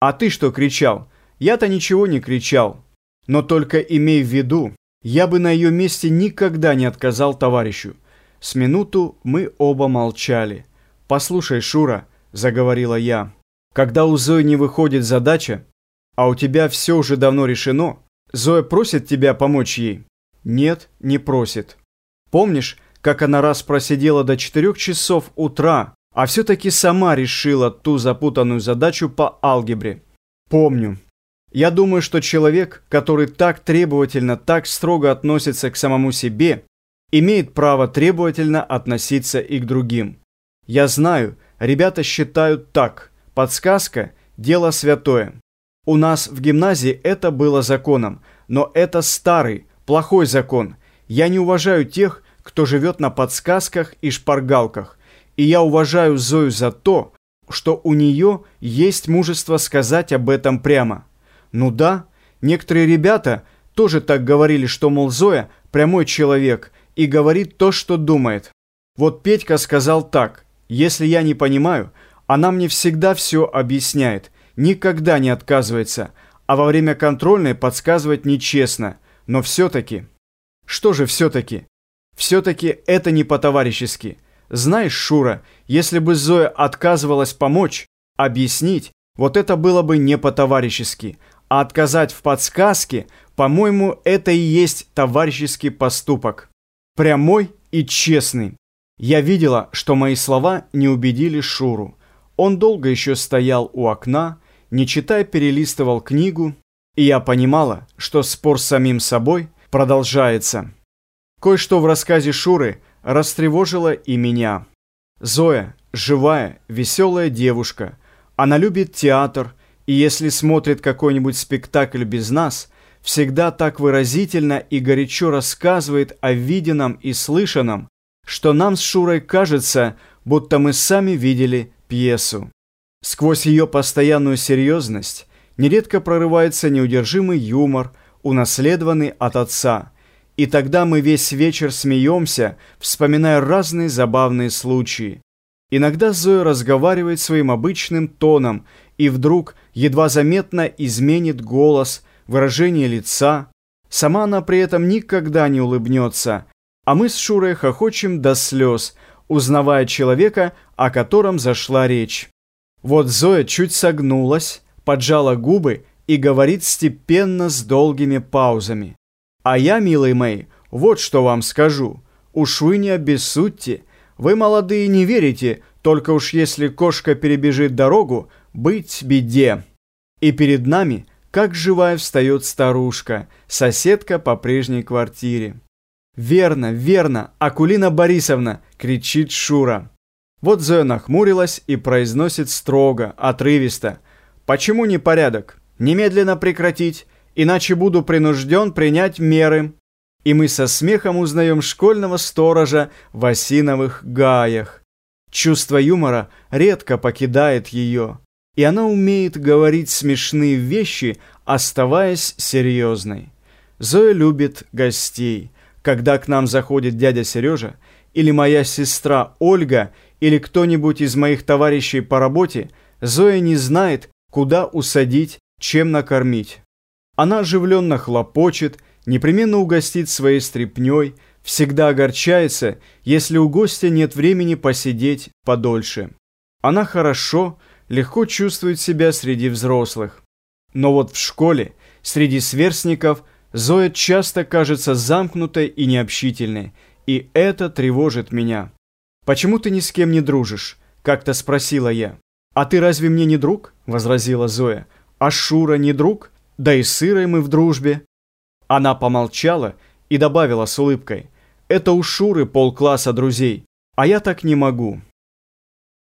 А ты что кричал? Я-то ничего не кричал. Но только имей в виду, я бы на ее месте никогда не отказал товарищу. С минуту мы оба молчали. «Послушай, Шура», — заговорила я, — «когда у Зои не выходит задача, а у тебя все уже давно решено, Зоя просит тебя помочь ей?» «Нет, не просит. Помнишь, как она раз просидела до четырех часов утра, а все-таки сама решила ту запутанную задачу по алгебре?» «Помню. Я думаю, что человек, который так требовательно, так строго относится к самому себе, имеет право требовательно относиться и к другим. Я знаю, ребята считают так. Подсказка – дело святое. У нас в гимназии это было законом, но это старый, плохой закон. Я не уважаю тех, кто живет на подсказках и шпаргалках. И я уважаю Зою за то, что у нее есть мужество сказать об этом прямо. Ну да, некоторые ребята тоже так говорили, что, мол, Зоя прямой человек и говорит то, что думает. Вот Петька сказал так, если я не понимаю, она мне всегда все объясняет, никогда не отказывается, а во время контрольной подсказывать нечестно, но все-таки... Что же все-таки? Все-таки это не по-товарищески. Знаешь, Шура, если бы Зоя отказывалась помочь, объяснить, вот это было бы не по-товарищески, а отказать в подсказке, по-моему, это и есть товарищеский поступок. Прямой и честный. Я видела, что мои слова не убедили Шуру. Он долго еще стоял у окна, не читая перелистывал книгу, и я понимала, что спор с самим собой продолжается. Кое-что в рассказе Шуры растревожило и меня. Зоя – живая, веселая девушка. Она любит театр, и если смотрит какой-нибудь спектакль без нас, всегда так выразительно и горячо рассказывает о виденном и слышанном, что нам с Шурой кажется, будто мы сами видели пьесу. Сквозь ее постоянную серьезность нередко прорывается неудержимый юмор, унаследованный от отца, и тогда мы весь вечер смеемся, вспоминая разные забавные случаи. Иногда Зоя разговаривает своим обычным тоном и вдруг едва заметно изменит голос, выражение лица. Сама она при этом никогда не улыбнется, а мы с Шурой хохочем до слез, узнавая человека, о котором зашла речь. Вот Зоя чуть согнулась, поджала губы и говорит степенно с долгими паузами. А я, милый мой, вот что вам скажу. Уж вы не обессудьте. Вы, молодые, не верите, только уж если кошка перебежит дорогу, быть беде. И перед нами, как живая, встает старушка, соседка по прежней квартире. «Верно, верно, Акулина Борисовна!» – кричит Шура. Вот Зоя нахмурилась и произносит строго, отрывисто. «Почему непорядок? Немедленно прекратить, иначе буду принужден принять меры». И мы со смехом узнаем школьного сторожа в осиновых гаях. Чувство юмора редко покидает ее и она умеет говорить смешные вещи, оставаясь серьезной. Зоя любит гостей. Когда к нам заходит дядя Сережа, или моя сестра Ольга, или кто-нибудь из моих товарищей по работе, Зоя не знает, куда усадить, чем накормить. Она оживленно хлопочет, непременно угостит своей стряпней, всегда огорчается, если у гостя нет времени посидеть подольше. Она хорошо, легко чувствует себя среди взрослых. Но вот в школе, среди сверстников, Зоя часто кажется замкнутой и необщительной, и это тревожит меня. «Почему ты ни с кем не дружишь?» – как-то спросила я. «А ты разве мне не друг?» – возразила Зоя. «А Шура не друг? Да и с мы в дружбе». Она помолчала и добавила с улыбкой. «Это у Шуры полкласса друзей, а я так не могу».